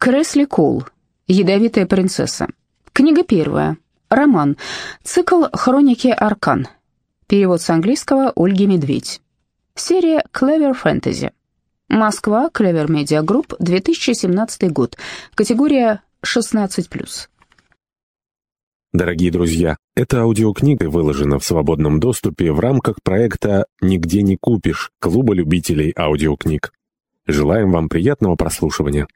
Кресли Кол. Ядовитая принцесса. Книга первая. Роман. Цикл «Хроники Аркан». Перевод с английского Ольги Медведь. Серия «Клевер Фэнтези». Москва, Клевер Медиа Групп, 2017 год. Категория 16+. Дорогие друзья, эта аудиокнига выложена в свободном доступе в рамках проекта «Нигде не купишь» Клуба любителей аудиокниг. Желаем вам приятного прослушивания.